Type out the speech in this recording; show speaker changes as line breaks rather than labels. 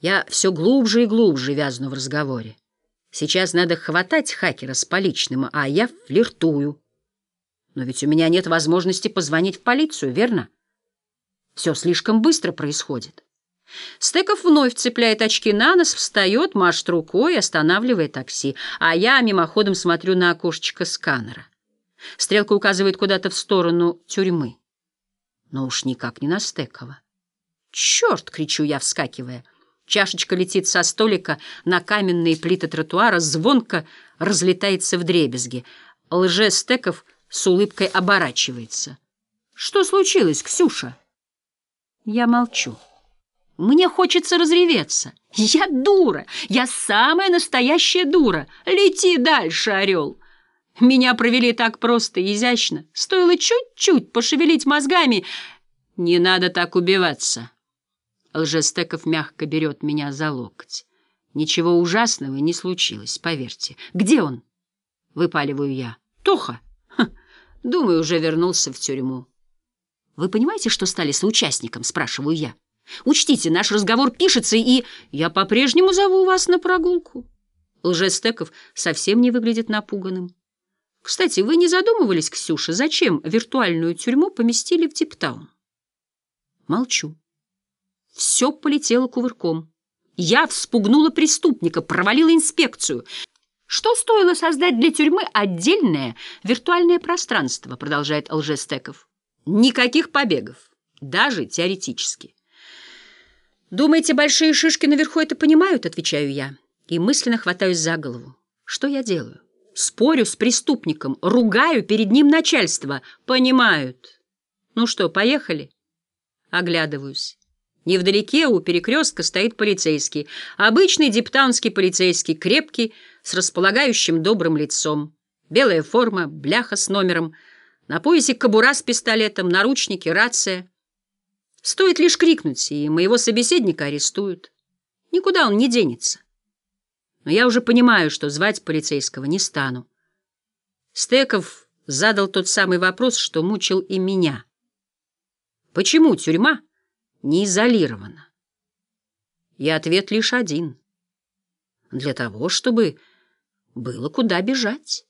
Я все глубже и глубже вязну в разговоре. Сейчас надо хватать хакера с поличным, а я флиртую. Но ведь у меня нет возможности позвонить в полицию, верно? Все слишком быстро происходит. Стеков вновь цепляет очки на нос, встает, машет рукой, останавливая такси, а я мимоходом смотрю на окошечко сканера. Стрелка указывает куда-то в сторону тюрьмы. Но уж никак не на Стекова. «Черт!» — кричу я, вскакивая. Чашечка летит со столика на каменные плиты тротуара, звонко разлетается в дребезги. Лже-Стеков с улыбкой оборачивается. «Что случилось, Ксюша?» Я молчу. Мне хочется разреветься. Я дура, я самая настоящая дура. Лети дальше, орел. Меня провели так просто и изящно. Стоило чуть-чуть пошевелить мозгами. Не надо так убиваться. Лжестеков мягко берет меня за локоть. Ничего ужасного не случилось, поверьте. Где он? Выпаливаю я. Тоха? Ха, думаю, уже вернулся в тюрьму. Вы понимаете, что стали соучастником? Спрашиваю я. Учтите, наш разговор пишется, и я по-прежнему зову вас на прогулку. Лжестеков совсем не выглядит напуганным. Кстати, вы не задумывались, Ксюша, зачем виртуальную тюрьму поместили в Типтаун? Молчу. Все полетело кувырком. Я вспугнула преступника, провалила инспекцию. Что стоило создать для тюрьмы отдельное виртуальное пространство, продолжает Лжестеков. Никаких побегов, даже теоретически. Думаете, большие шишки наверху это понимают, отвечаю я, и мысленно хватаюсь за голову. Что я делаю? Спорю с преступником, ругаю перед ним начальство. Понимают. Ну что, поехали? Оглядываюсь. Невдалеке у перекрестка стоит полицейский. Обычный диптаунский полицейский, крепкий, с располагающим добрым лицом. Белая форма, бляха с номером. На поясе кобура с пистолетом, наручники, рация. Стоит лишь крикнуть, и моего собеседника арестуют. Никуда он не денется. Но я уже понимаю, что звать полицейского не стану. Стеков задал тот самый вопрос, что мучил и меня. Почему тюрьма не изолирована? И ответ лишь один. Для того, чтобы было куда бежать.